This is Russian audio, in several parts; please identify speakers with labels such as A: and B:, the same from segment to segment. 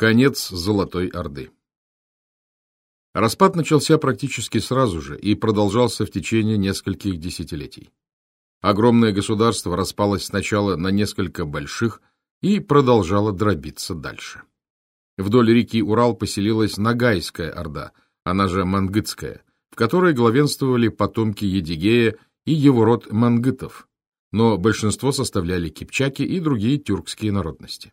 A: Конец Золотой Орды Распад начался практически сразу же и продолжался в течение нескольких десятилетий. Огромное государство распалось сначала на несколько больших и продолжало дробиться дальше. Вдоль реки Урал поселилась Нагайская Орда, она же Мангытская, в которой главенствовали потомки Едигея и его род мангытов, но большинство составляли кипчаки и другие тюркские народности.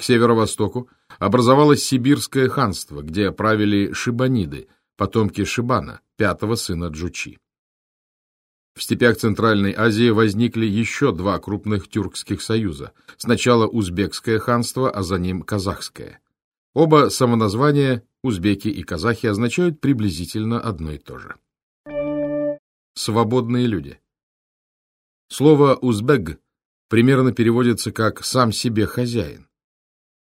A: К северо-востоку образовалось Сибирское ханство, где правили шибаниды, потомки Шибана, пятого сына Джучи. В степях Центральной Азии возникли еще два крупных тюркских союза. Сначала Узбекское ханство, а за ним Казахское. Оба самоназвания, узбеки и казахи, означают приблизительно одно и то же. Свободные люди. Слово «узбег» примерно переводится как «сам себе хозяин».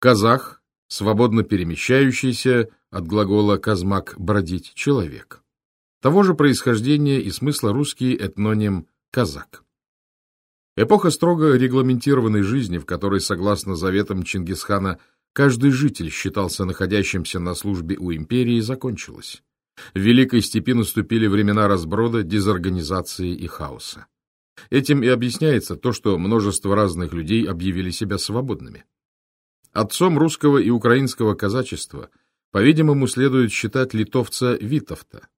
A: Казах — свободно перемещающийся, от глагола «казмак» — бродить человек. Того же происхождения и смысла русский этноним «казак». Эпоха строго регламентированной жизни, в которой, согласно заветам Чингисхана, каждый житель считался находящимся на службе у империи, закончилась. В Великой степи наступили времена разброда, дезорганизации и хаоса. Этим и объясняется то, что множество разных людей объявили себя свободными. Отцом русского и украинского казачества, по-видимому, следует считать литовца Витовта.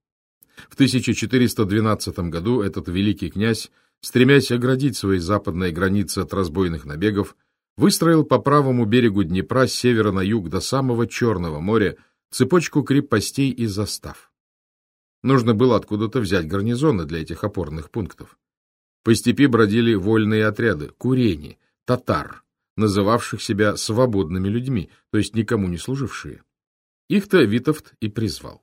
A: В 1412 году этот великий князь, стремясь оградить свои западные границы от разбойных набегов, выстроил по правому берегу Днепра с севера на юг до самого Черного моря цепочку крепостей и застав. Нужно было откуда-то взять гарнизоны для этих опорных пунктов. По степи бродили вольные отряды, курени, татар, называвших себя свободными людьми, то есть никому не служившие. Их-то Витовт и призвал.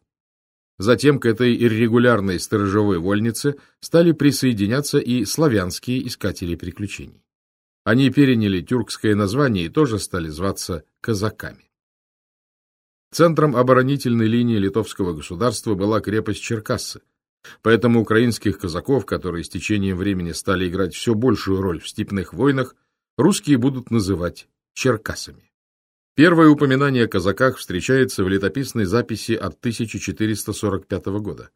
A: Затем к этой иррегулярной сторожевой вольнице стали присоединяться и славянские искатели приключений. Они переняли тюркское название и тоже стали зваться казаками. Центром оборонительной линии литовского государства была крепость Черкассы, поэтому украинских казаков, которые с течением времени стали играть все большую роль в степных войнах, русские будут называть черкасами. Первое упоминание о казаках встречается в летописной записи от 1445 года.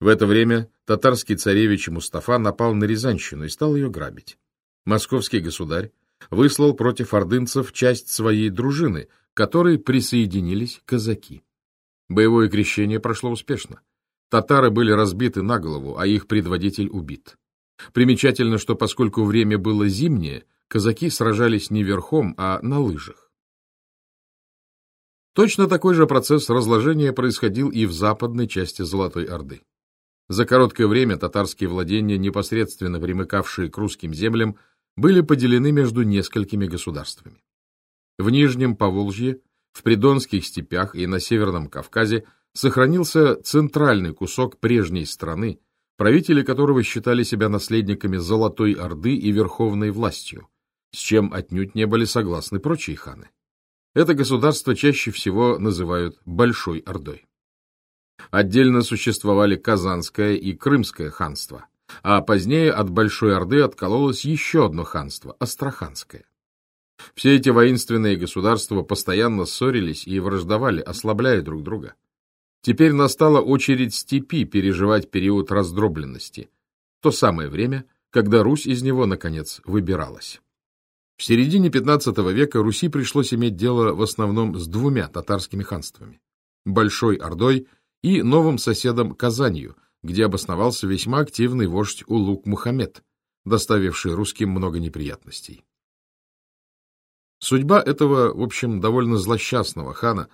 A: В это время татарский царевич Мустафа напал на Рязанщину и стал ее грабить. Московский государь выслал против ордынцев часть своей дружины, к которой присоединились казаки. Боевое крещение прошло успешно. Татары были разбиты на голову, а их предводитель убит. Примечательно, что поскольку время было зимнее, казаки сражались не верхом, а на лыжах. Точно такой же процесс разложения происходил и в западной части Золотой Орды. За короткое время татарские владения, непосредственно примыкавшие к русским землям, были поделены между несколькими государствами. В Нижнем Поволжье, в Придонских степях и на Северном Кавказе сохранился центральный кусок прежней страны, правители которого считали себя наследниками Золотой Орды и верховной властью, с чем отнюдь не были согласны прочие ханы. Это государство чаще всего называют Большой Ордой. Отдельно существовали Казанское и Крымское ханство, а позднее от Большой Орды откололось еще одно ханство – Астраханское. Все эти воинственные государства постоянно ссорились и враждовали, ослабляя друг друга. Теперь настала очередь степи переживать период раздробленности, то самое время, когда Русь из него, наконец, выбиралась. В середине XV века Руси пришлось иметь дело в основном с двумя татарскими ханствами – Большой Ордой и новым соседом Казанью, где обосновался весьма активный вождь Улук Мухаммед, доставивший русским много неприятностей. Судьба этого, в общем, довольно злосчастного хана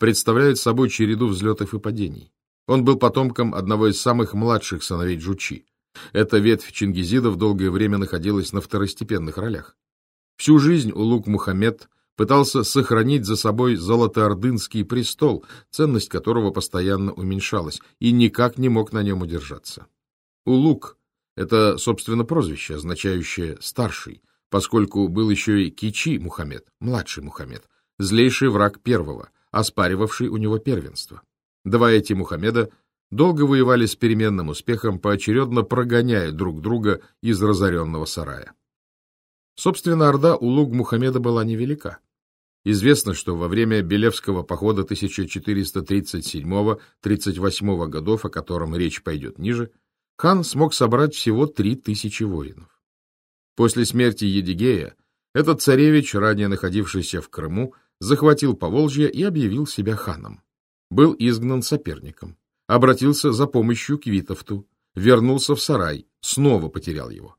A: представляет собой череду взлетов и падений. Он был потомком одного из самых младших сыновей Джучи. Эта ветвь чингизидов долгое время находилась на второстепенных ролях. Всю жизнь Улук Мухаммед пытался сохранить за собой Золотоордынский престол, ценность которого постоянно уменьшалась, и никак не мог на нем удержаться. Улук — это, собственно, прозвище, означающее «старший», поскольку был еще и Кичи Мухаммед, младший Мухаммед, злейший враг первого, оспаривавший у него первенство. Два эти Мухаммеда долго воевали с переменным успехом, поочередно прогоняя друг друга из разоренного сарая. Собственно, орда у луг Мухаммеда была невелика. Известно, что во время Белевского похода 1437-38 годов, о котором речь пойдет ниже, хан смог собрать всего 3000 воинов. После смерти Едигея этот царевич, ранее находившийся в Крыму, захватил Поволжье и объявил себя ханом. Был изгнан соперником, обратился за помощью к Витовту, вернулся в сарай, снова потерял его.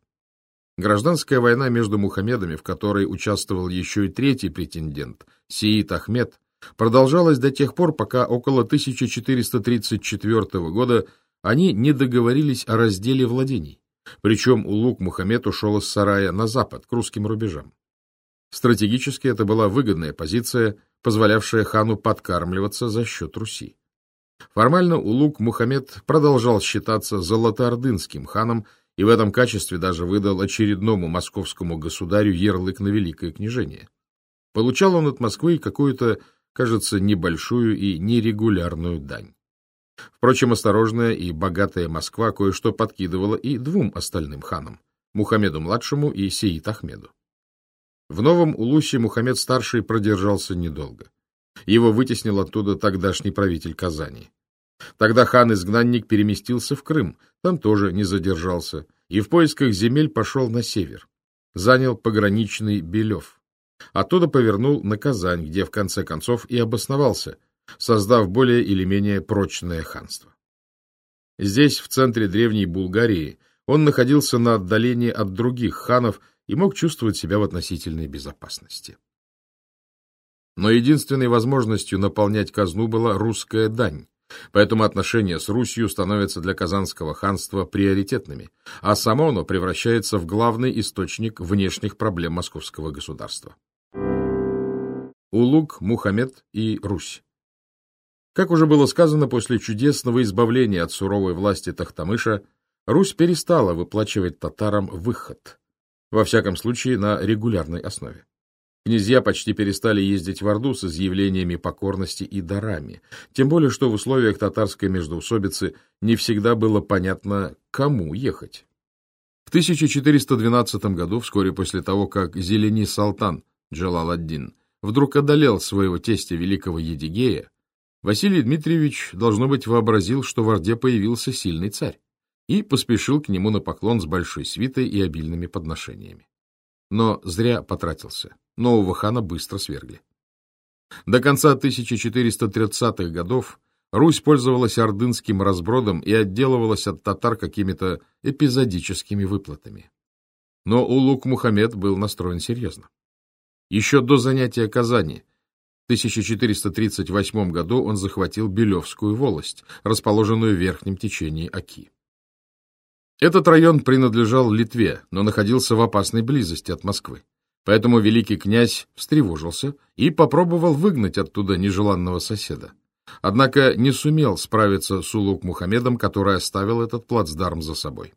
A: Гражданская война между Мухаммедами, в которой участвовал еще и третий претендент, Сиит Ахмед, продолжалась до тех пор, пока около 1434 года они не договорились о разделе владений. Причем Улук Мухаммед ушел из сарая на запад, к русским рубежам. Стратегически это была выгодная позиция, позволявшая хану подкармливаться за счет Руси. Формально Улук Мухаммед продолжал считаться золотоордынским ханом и в этом качестве даже выдал очередному московскому государю ярлык на Великое княжение. Получал он от Москвы какую-то, кажется, небольшую и нерегулярную дань. Впрочем, осторожная и богатая Москва кое-что подкидывала и двум остальным ханам – Мухаммеду-младшему и Сеид Ахмеду. В Новом Улусе Мухаммед-старший продержался недолго. Его вытеснил оттуда тогдашний правитель Казани. Тогда хан-изгнанник переместился в Крым, там тоже не задержался, и в поисках земель пошел на север. Занял пограничный Белев. Оттуда повернул на Казань, где в конце концов и обосновался, создав более или менее прочное ханство. Здесь, в центре древней Булгарии, он находился на отдалении от других ханов и мог чувствовать себя в относительной безопасности. Но единственной возможностью наполнять казну была русская дань, поэтому отношения с Русью становятся для Казанского ханства приоритетными, а само оно превращается в главный источник внешних проблем московского государства. Улуг, Мухаммед и Русь как уже было сказано, после чудесного избавления от суровой власти Тахтамыша, Русь перестала выплачивать татарам выход, во всяком случае на регулярной основе. Князья почти перестали ездить в Орду с изъявлениями покорности и дарами, тем более что в условиях татарской междоусобицы не всегда было понятно, кому ехать. В 1412 году, вскоре после того, как Зелени Салтан Джалал-ад-Дин вдруг одолел своего тестя великого Едигея, Василий Дмитриевич, должно быть, вообразил, что в Орде появился сильный царь, и поспешил к нему на поклон с большой свитой и обильными подношениями. Но зря потратился. Нового хана быстро свергли. До конца 1430-х годов Русь пользовалась ордынским разбродом и отделывалась от татар какими-то эпизодическими выплатами. Но Улук Мухаммед был настроен серьезно. Еще до занятия Казани 1438 году он захватил Белевскую волость, расположенную в верхнем течении Оки. Этот район принадлежал Литве, но находился в опасной близости от Москвы. Поэтому великий князь встревожился и попробовал выгнать оттуда нежеланного соседа. Однако не сумел справиться с Улук Мухаммедом, который оставил этот плацдарм за собой.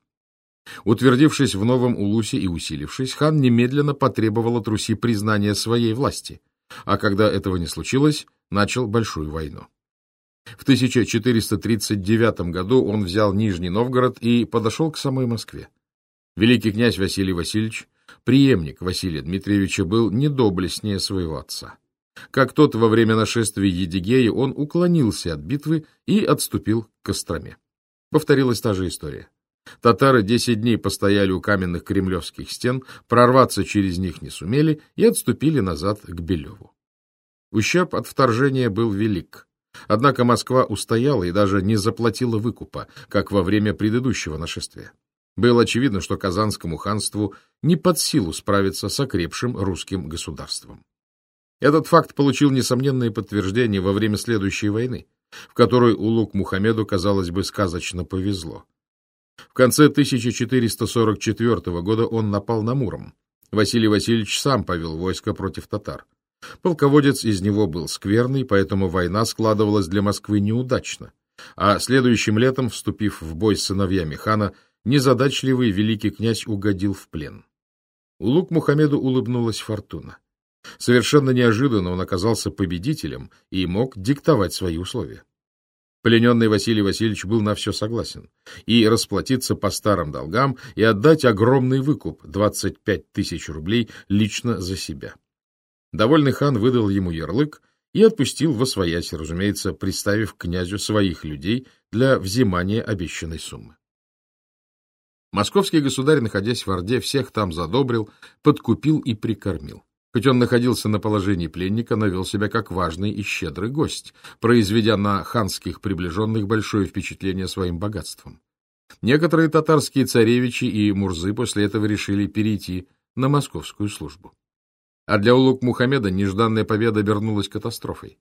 A: Утвердившись в Новом Улусе и усилившись, хан немедленно потребовал от Руси признания своей власти – а когда этого не случилось, начал большую войну. В 1439 году он взял Нижний Новгород и подошел к самой Москве. Великий князь Василий Васильевич, преемник Василия Дмитриевича, был недоблестнее своего отца. Как тот во время нашествия Едигея, он уклонился от битвы и отступил к Костроме. Повторилась та же история. Татары десять дней постояли у каменных кремлевских стен, прорваться через них не сумели и отступили назад к Белеву. Ущерб от вторжения был велик. Однако Москва устояла и даже не заплатила выкупа, как во время предыдущего нашествия. Было очевидно, что Казанскому ханству не под силу справиться с окрепшим русским государством. Этот факт получил несомненное подтверждение во время следующей войны, в которой Улук Мухаммеду, казалось бы, сказочно повезло. В конце 1444 года он напал на Муром. Василий Васильевич сам повел войско против татар. Полководец из него был скверный, поэтому война складывалась для Москвы неудачно. А следующим летом, вступив в бой с сыновьями хана, незадачливый великий князь угодил в плен. Улук Мухаммеду улыбнулась фортуна. Совершенно неожиданно он оказался победителем и мог диктовать свои условия. Плененный Василий Васильевич был на все согласен. И расплатиться по старым долгам, и отдать огромный выкуп — 25 тысяч рублей лично за себя. Довольный хан выдал ему ярлык и отпустил во своясь, разумеется, приставив князю своих людей для взимания обещанной суммы. Московский государь, находясь в Орде, всех там задобрил, подкупил и прикормил. Хоть он находился на положении пленника, но вел себя как важный и щедрый гость, произведя на ханских приближенных большое впечатление своим богатством. Некоторые татарские царевичи и мурзы после этого решили перейти на московскую службу. А для Улук Мухаммеда нежданная победа обернулась катастрофой.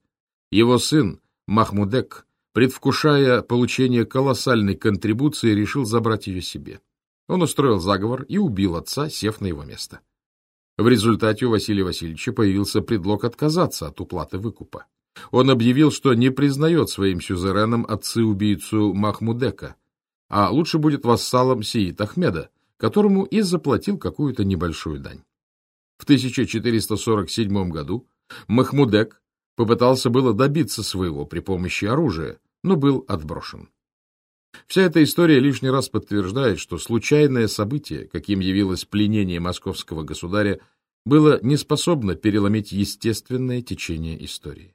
A: Его сын Махмудек, предвкушая получение колоссальной контрибуции, решил забрать ее себе. Он устроил заговор и убил отца, сев на его место. В результате у Василия Васильевича появился предлог отказаться от уплаты выкупа. Он объявил, что не признает своим сюзереном отцы-убийцу Махмудека, а лучше будет вассалом Сиит Ахмеда, которому и заплатил какую-то небольшую дань. В 1447 году Махмудек попытался было добиться своего при помощи оружия, но был отброшен. Вся эта история лишний раз подтверждает, что случайное событие, каким явилось пленение московского государя, было не способно переломить естественное течение истории.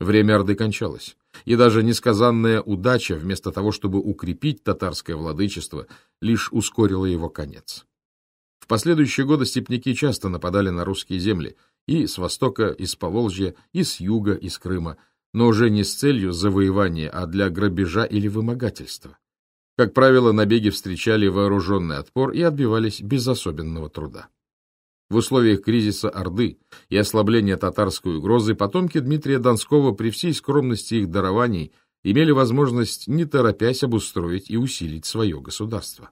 A: Время Орды кончалось, и даже несказанная удача, вместо того, чтобы укрепить татарское владычество, лишь ускорила его конец. В последующие годы степняки часто нападали на русские земли и с востока, и с Поволжья, и с юга, и с Крыма, но уже не с целью завоевания, а для грабежа или вымогательства. Как правило, набеги встречали вооруженный отпор и отбивались без особенного труда. В условиях кризиса Орды и ослабления татарской угрозы потомки Дмитрия Донского при всей скромности их дарований имели возможность, не торопясь, обустроить и усилить свое государство.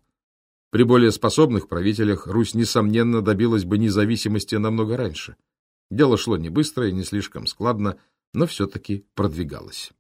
A: При более способных правителях Русь, несомненно, добилась бы независимости намного раньше. Дело шло не быстро и не слишком складно, но все-таки продвигалось.